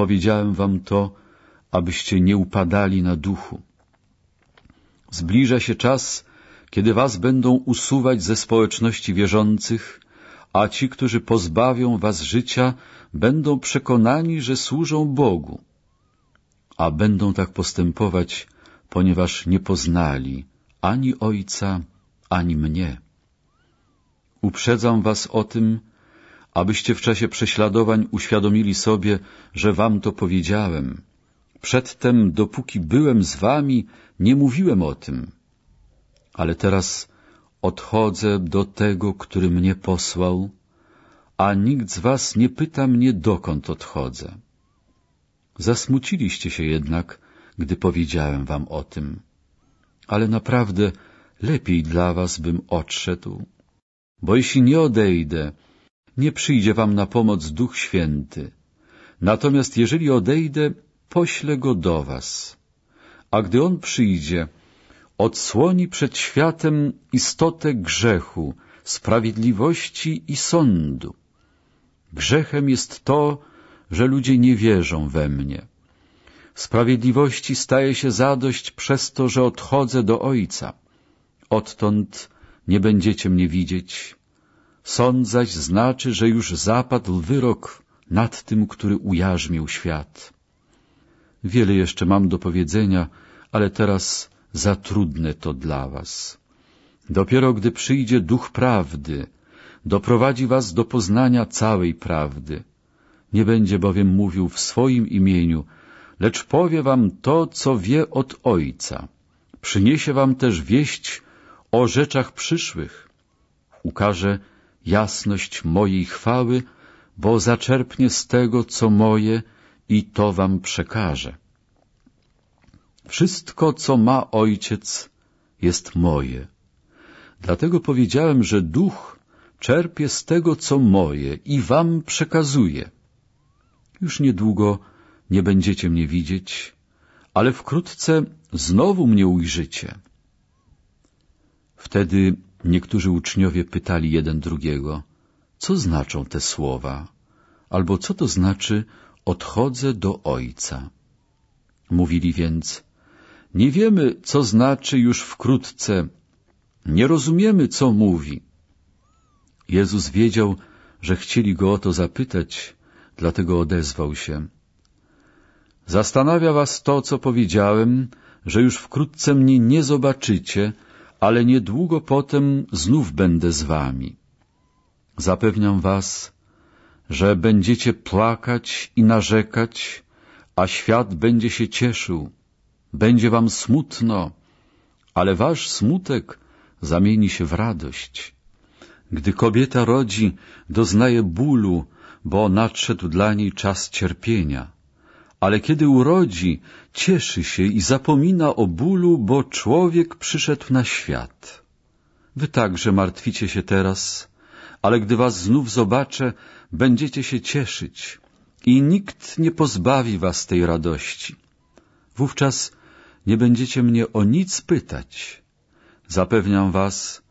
powiedziałem wam to, abyście nie upadali na duchu. Zbliża się czas, kiedy was będą usuwać ze społeczności wierzących, a ci, którzy pozbawią was życia, będą przekonani, że służą Bogu. A będą tak postępować, ponieważ nie poznali ani Ojca, ani mnie. Uprzedzam was o tym, abyście w czasie prześladowań uświadomili sobie, że wam to powiedziałem. Przedtem, dopóki byłem z wami, nie mówiłem o tym. Ale teraz odchodzę do tego, który mnie posłał, a nikt z was nie pyta mnie, dokąd odchodzę. Zasmuciliście się jednak, gdy powiedziałem wam o tym. Ale naprawdę lepiej dla was bym odszedł, bo jeśli nie odejdę, nie przyjdzie wam na pomoc Duch Święty. Natomiast jeżeli odejdę, poślę go do was. A gdy on przyjdzie, odsłoni przed światem istotę grzechu, sprawiedliwości i sądu. Grzechem jest to, że ludzie nie wierzą we mnie. Sprawiedliwości staje się zadość przez to, że odchodzę do Ojca. Odtąd nie będziecie mnie widzieć. Sąd zaś znaczy, że już zapadł wyrok nad tym, który ujarzmił świat. Wiele jeszcze mam do powiedzenia, ale teraz za trudne to dla was. Dopiero gdy przyjdzie Duch Prawdy, doprowadzi was do poznania całej prawdy. Nie będzie bowiem mówił w swoim imieniu, lecz powie wam to, co wie od Ojca. Przyniesie wam też wieść o rzeczach przyszłych. Ukaże jasność mojej chwały, bo zaczerpnie z tego, co moje i to wam przekaże. Wszystko, co ma Ojciec, jest moje. Dlatego powiedziałem, że Duch czerpie z tego, co moje i wam przekazuje. Już niedługo nie będziecie mnie widzieć, ale wkrótce znowu mnie ujrzycie. Wtedy niektórzy uczniowie pytali jeden drugiego, co znaczą te słowa, albo co to znaczy odchodzę do Ojca. Mówili więc, nie wiemy, co znaczy już wkrótce, nie rozumiemy, co mówi. Jezus wiedział, że chcieli go o to zapytać, dlatego odezwał się. Zastanawia was to, co powiedziałem, że już wkrótce mnie nie zobaczycie, ale niedługo potem znów będę z wami. Zapewniam was, że będziecie płakać i narzekać, a świat będzie się cieszył. Będzie wam smutno, ale wasz smutek zamieni się w radość. Gdy kobieta rodzi, doznaje bólu, bo nadszedł dla niej czas cierpienia. Ale kiedy urodzi, cieszy się i zapomina o bólu, bo człowiek przyszedł na świat. Wy także martwicie się teraz, ale gdy was znów zobaczę, będziecie się cieszyć i nikt nie pozbawi was tej radości. Wówczas nie będziecie mnie o nic pytać. Zapewniam was,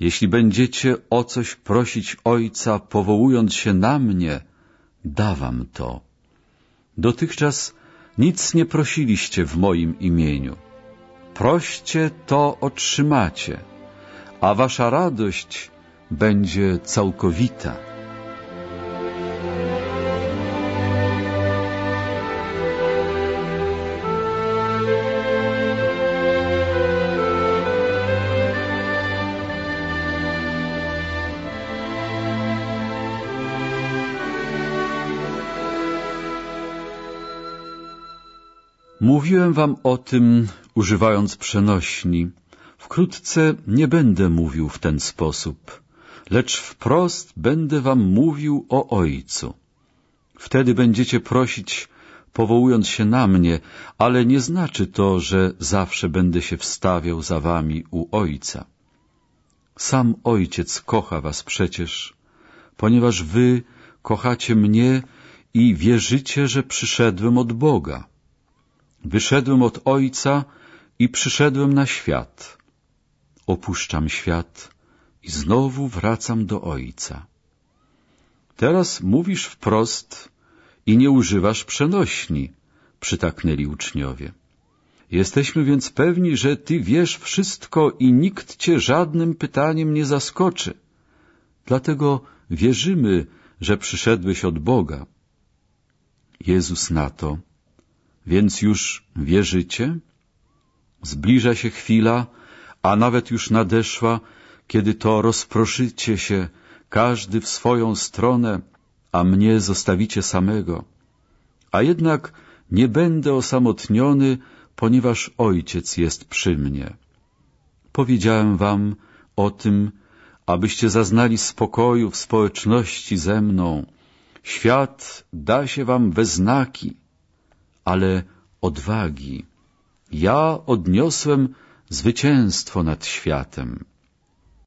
jeśli będziecie o coś prosić Ojca, powołując się na mnie, dawam to. Dotychczas nic nie prosiliście w moim imieniu. Proście, to otrzymacie, a wasza radość będzie całkowita. Mówiłem wam o tym, używając przenośni. Wkrótce nie będę mówił w ten sposób, lecz wprost będę wam mówił o Ojcu. Wtedy będziecie prosić, powołując się na mnie, ale nie znaczy to, że zawsze będę się wstawiał za wami u Ojca. Sam Ojciec kocha was przecież, ponieważ wy kochacie mnie i wierzycie, że przyszedłem od Boga. Wyszedłem od Ojca i przyszedłem na świat. Opuszczam świat i znowu wracam do Ojca. Teraz mówisz wprost i nie używasz przenośni, przytaknęli uczniowie. Jesteśmy więc pewni, że Ty wiesz wszystko i nikt Cię żadnym pytaniem nie zaskoczy. Dlatego wierzymy, że przyszedłeś od Boga. Jezus na to, więc już wierzycie? Zbliża się chwila, a nawet już nadeszła, kiedy to rozproszycie się, każdy w swoją stronę, a mnie zostawicie samego. A jednak nie będę osamotniony, ponieważ Ojciec jest przy mnie. Powiedziałem wam o tym, abyście zaznali spokoju w społeczności ze mną. Świat da się wam we znaki, ale odwagi. Ja odniosłem zwycięstwo nad światem.